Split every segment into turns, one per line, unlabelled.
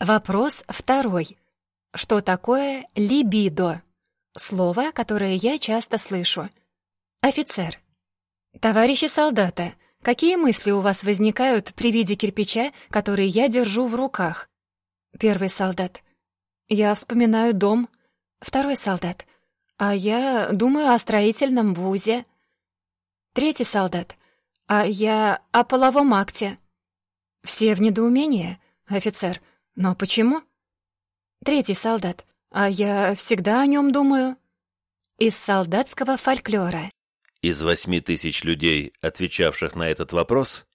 Вопрос второй. Что такое либидо? Слово, которое я часто слышу. Офицер. Товарищи солдаты, какие мысли у вас возникают при виде кирпича, который я держу в руках? Первый солдат. Я вспоминаю дом. Второй солдат. А я думаю о строительном вузе. Третий солдат. А я о половом акте. Все в недоумении, офицер. Но почему? Третий солдат. А я всегда о нем думаю. Из солдатского фольклора.
Из восьми тысяч людей, отвечавших на этот вопрос,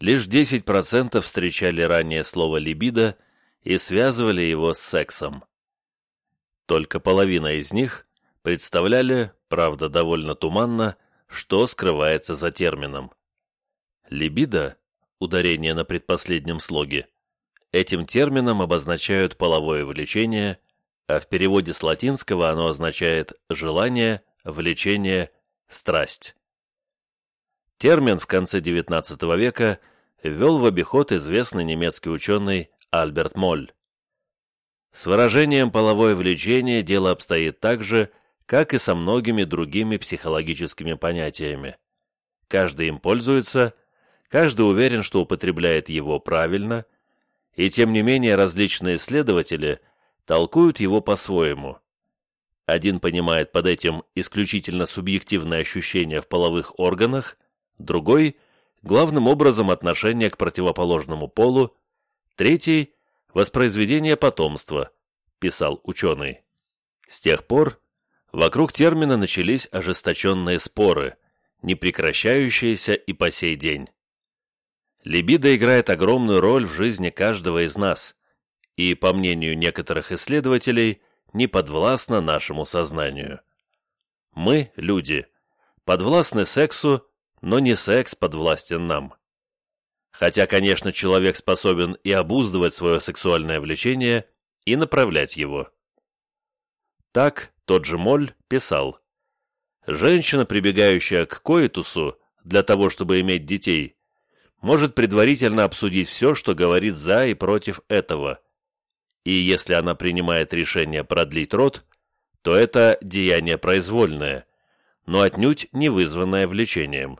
лишь 10% встречали ранее слово «либидо» и связывали его с сексом. Только половина из них представляли, правда довольно туманно, что скрывается за термином. Либидо, ударение на предпоследнем слоге, Этим термином обозначают половое влечение, а в переводе с латинского оно означает «желание», «влечение», «страсть». Термин в конце XIX века ввел в обиход известный немецкий ученый Альберт Моль. С выражением «половое влечение» дело обстоит так же, как и со многими другими психологическими понятиями. Каждый им пользуется, каждый уверен, что употребляет его правильно, и тем не менее различные исследователи толкуют его по-своему. Один понимает под этим исключительно субъективное ощущение в половых органах, другой – главным образом отношение к противоположному полу, третий – воспроизведение потомства, писал ученый. С тех пор вокруг термина начались ожесточенные споры, не прекращающиеся и по сей день. Либидо играет огромную роль в жизни каждого из нас и, по мнению некоторых исследователей, не подвластна нашему сознанию. Мы, люди, подвластны сексу, но не секс подвластен нам. Хотя, конечно, человек способен и обуздывать свое сексуальное влечение, и направлять его. Так тот же Моль писал, «Женщина, прибегающая к коитусу для того, чтобы иметь детей, может предварительно обсудить все, что говорит за и против этого. И если она принимает решение продлить род, то это деяние произвольное, но отнюдь не вызванное влечением.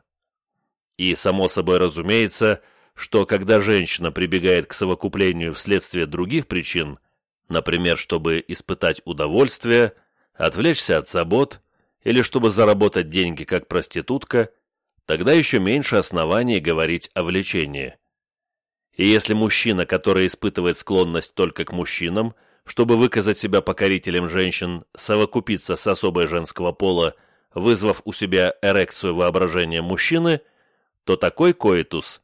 И само собой разумеется, что когда женщина прибегает к совокуплению вследствие других причин, например, чтобы испытать удовольствие, отвлечься от забот или чтобы заработать деньги как проститутка – тогда еще меньше оснований говорить о влечении. И если мужчина, который испытывает склонность только к мужчинам, чтобы выказать себя покорителем женщин, совокупиться с особой женского пола, вызвав у себя эрекцию воображения мужчины, то такой коитус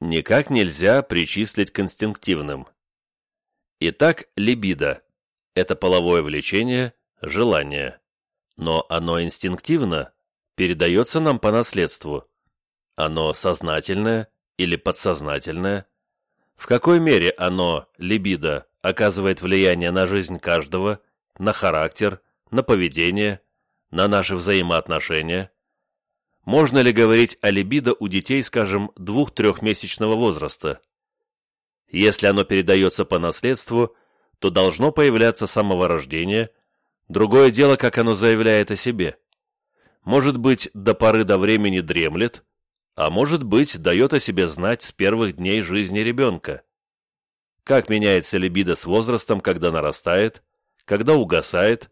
никак нельзя причислить к инстинктивным. Итак, либидо – это половое влечение, желание. Но оно инстинктивно, передается нам по наследству. Оно сознательное или подсознательное? В какой мере оно, либидо, оказывает влияние на жизнь каждого, на характер, на поведение, на наши взаимоотношения? Можно ли говорить о либидо у детей, скажем, двух-трехмесячного возраста? Если оно передается по наследству, то должно появляться с самого рождения, другое дело, как оно заявляет о себе может быть, до поры до времени дремлет, а может быть, дает о себе знать с первых дней жизни ребенка. Как меняется либидо с возрастом, когда нарастает, когда угасает,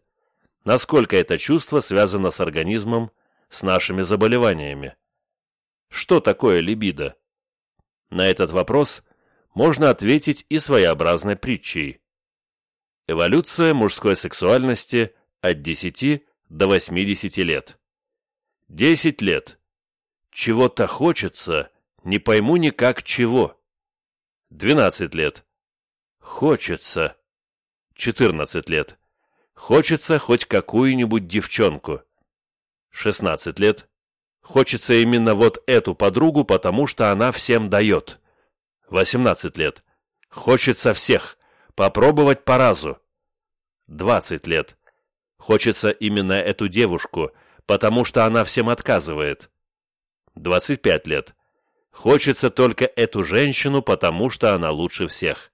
насколько это чувство связано с организмом, с нашими заболеваниями. Что такое либидо? На этот вопрос можно ответить и своеобразной притчей. Эволюция мужской сексуальности от 10 до 80 лет. Десять лет. Чего-то хочется, не пойму никак чего. Двенадцать лет. Хочется. Четырнадцать лет. Хочется хоть какую-нибудь девчонку. Шестнадцать лет. Хочется именно вот эту подругу, потому что она всем дает. Восемнадцать лет. Хочется всех. Попробовать по разу. Двадцать лет. Хочется именно эту девушку — потому что она всем отказывает. 25 лет. Хочется только эту женщину, потому что она лучше всех.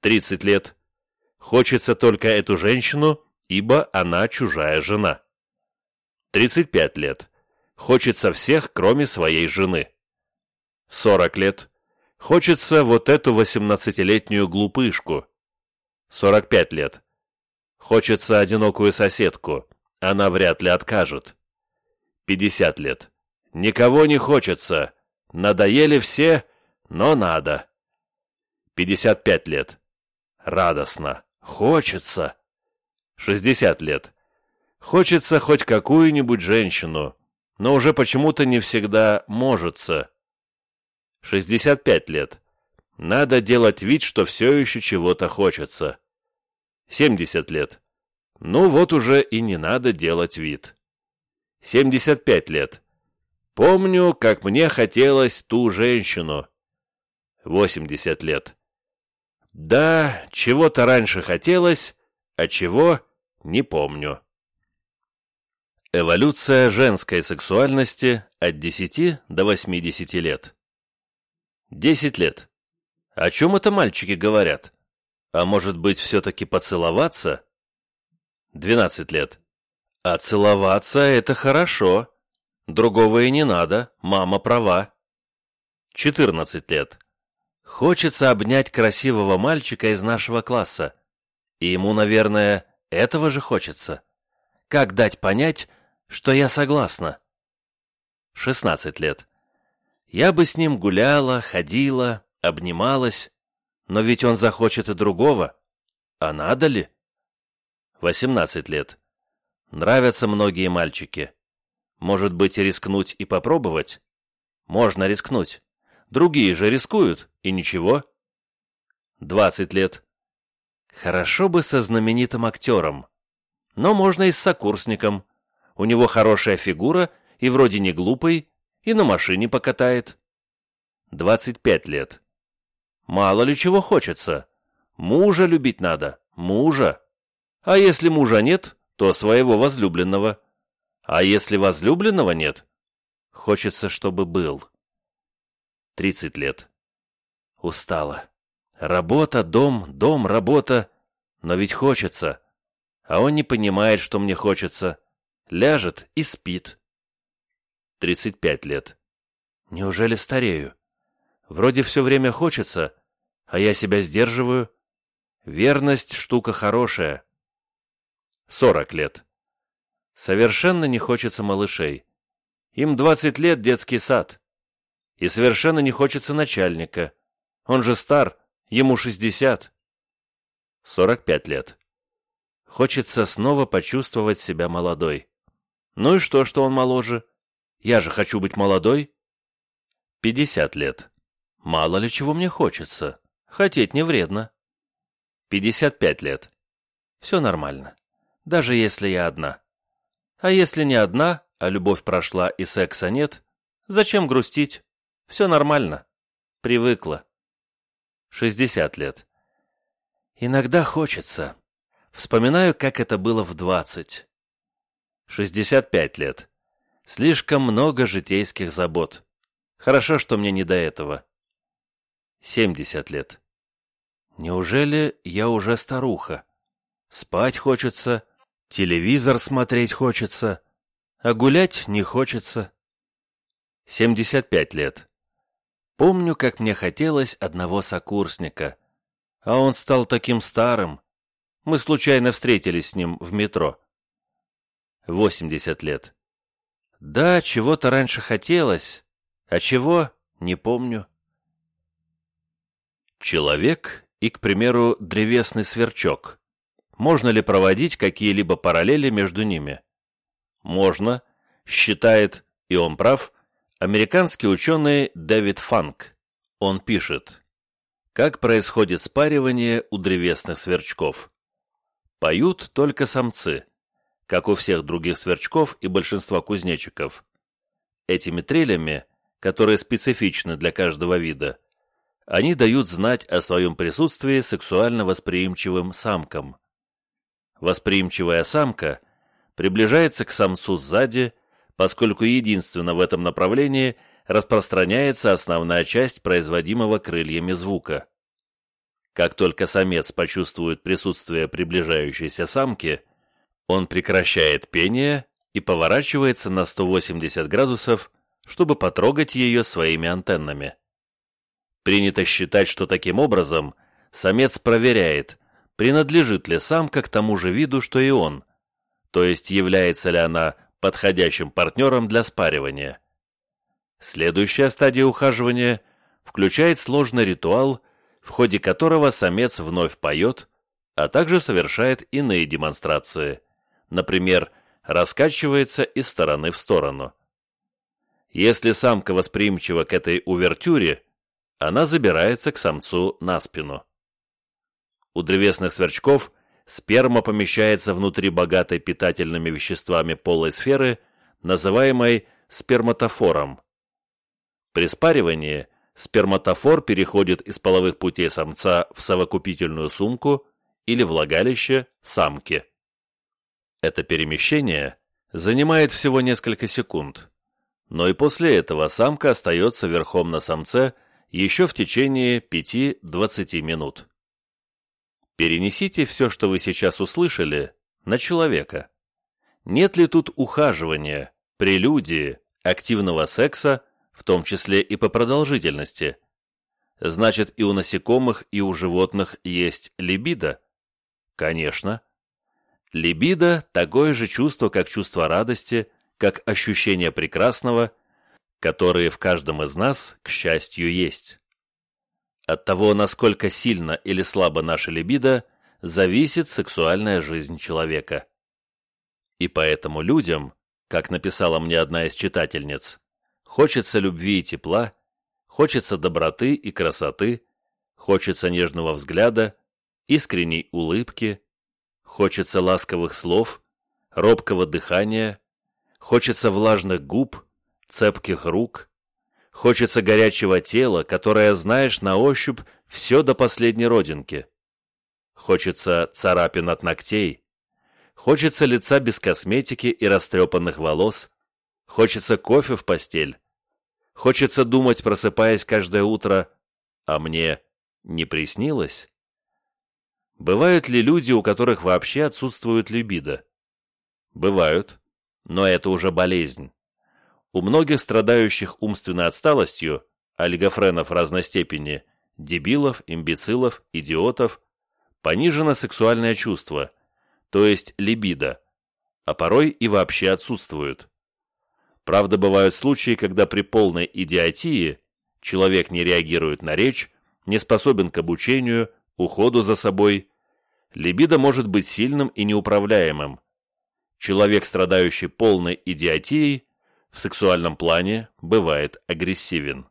30 лет. Хочется только эту женщину, ибо она чужая жена. 35 лет. Хочется всех, кроме своей жены. 40 лет. Хочется вот эту 18-летнюю глупышку. 45 лет. Хочется одинокую соседку. Она вряд ли откажет. 50 лет. Никого не хочется. Надоели все, но надо. 55 лет. Радостно. Хочется. 60 лет. Хочется хоть какую-нибудь женщину, но уже почему-то не всегда можется. 65 лет. Надо делать вид, что все еще чего-то хочется. 70 лет. Ну вот уже и не надо делать вид. 75 лет. Помню, как мне хотелось ту женщину. 80 лет. Да, чего-то раньше хотелось, а чего — не помню. Эволюция женской сексуальности от 10 до 80 лет. 10 лет. О чем это мальчики говорят? А может быть, все-таки поцеловаться? 12 лет. А целоваться — это хорошо. Другого и не надо, мама права. 14 лет. Хочется обнять красивого мальчика из нашего класса. И ему, наверное, этого же хочется. Как дать понять, что я согласна? 16 лет. Я бы с ним гуляла, ходила, обнималась, но ведь он захочет и другого. А надо ли? 18 лет. Нравятся многие мальчики. Может быть, рискнуть и попробовать? Можно рискнуть. Другие же рискуют, и ничего. 20 лет. Хорошо бы со знаменитым актером. Но можно и с сокурсником. У него хорошая фигура, и вроде не глупый, и на машине покатает. 25 лет. Мало ли чего хочется. Мужа любить надо, мужа. А если мужа нет, то своего возлюбленного. А если возлюбленного нет, хочется, чтобы был. 30 лет. Устала. Работа, дом, дом, работа. Но ведь хочется. А он не понимает, что мне хочется. Ляжет и спит. 35 лет. Неужели старею? Вроде все время хочется, а я себя сдерживаю. Верность — штука хорошая. 40 лет. Совершенно не хочется малышей. Им 20 лет детский сад. И совершенно не хочется начальника. Он же стар, ему 60. 45 лет. Хочется снова почувствовать себя молодой. Ну и что, что он моложе? Я же хочу быть молодой. 50 лет. Мало ли чего мне хочется. Хотеть не вредно. 55 лет. Все нормально. Даже если я одна. А если не одна, а любовь прошла и секса нет, зачем грустить? Все нормально. Привыкла. 60 лет. Иногда хочется. Вспоминаю, как это было в 20. 65 лет. Слишком много житейских забот. Хорошо, что мне не до этого. 70 лет. Неужели я уже старуха? Спать хочется, телевизор смотреть хочется, а гулять не хочется. 75 лет. Помню, как мне хотелось одного сокурсника, а он стал таким старым. Мы случайно встретились с ним в метро. 80 лет. Да, чего-то раньше хотелось, а чего — не помню. Человек и, к примеру, древесный сверчок. Можно ли проводить какие-либо параллели между ними? Можно, считает, и он прав, американский ученый Дэвид Фанк. Он пишет, как происходит спаривание у древесных сверчков. Поют только самцы, как у всех других сверчков и большинства кузнечиков. Этими трелями, которые специфичны для каждого вида, они дают знать о своем присутствии сексуально восприимчивым самкам. Восприимчивая самка приближается к самцу сзади, поскольку единственно в этом направлении распространяется основная часть производимого крыльями звука. Как только самец почувствует присутствие приближающейся самки, он прекращает пение и поворачивается на 180 градусов, чтобы потрогать ее своими антеннами. Принято считать, что таким образом самец проверяет, принадлежит ли самка к тому же виду, что и он, то есть является ли она подходящим партнером для спаривания. Следующая стадия ухаживания включает сложный ритуал, в ходе которого самец вновь поет, а также совершает иные демонстрации, например, раскачивается из стороны в сторону. Если самка восприимчива к этой увертюре, она забирается к самцу на спину. У древесных сверчков сперма помещается внутри богатой питательными веществами полой сферы, называемой сперматофором. При спаривании сперматофор переходит из половых путей самца в совокупительную сумку или влагалище самки. Это перемещение занимает всего несколько секунд, но и после этого самка остается верхом на самце еще в течение 5-20 минут. Перенесите все, что вы сейчас услышали, на человека. Нет ли тут ухаживания, прелюдии, активного секса, в том числе и по продолжительности? Значит, и у насекомых, и у животных есть либидо? Конечно. Либидо – такое же чувство, как чувство радости, как ощущение прекрасного, которые в каждом из нас, к счастью, есть. От того, насколько сильно или слабо наша либидо, зависит сексуальная жизнь человека. И поэтому людям, как написала мне одна из читательниц, хочется любви и тепла, хочется доброты и красоты, хочется нежного взгляда, искренней улыбки, Хочется ласковых слов, робкого дыхания, хочется влажных губ, цепких рук, хочется горячего тела, которое знаешь на ощупь все до последней родинки. Хочется царапин от ногтей, хочется лица без косметики и растрепанных волос, хочется кофе в постель, хочется думать, просыпаясь каждое утро, а мне не приснилось? Бывают ли люди, у которых вообще отсутствует либидо? Бывают, но это уже болезнь. У многих страдающих умственной отсталостью, олигофренов разной степени, дебилов, имбецилов, идиотов, понижено сексуальное чувство, то есть либидо, а порой и вообще отсутствуют. Правда, бывают случаи, когда при полной идиотии человек не реагирует на речь, не способен к обучению, уходу за собой, либидо может быть сильным и неуправляемым. Человек, страдающий полной идиотией, в сексуальном плане бывает агрессивен.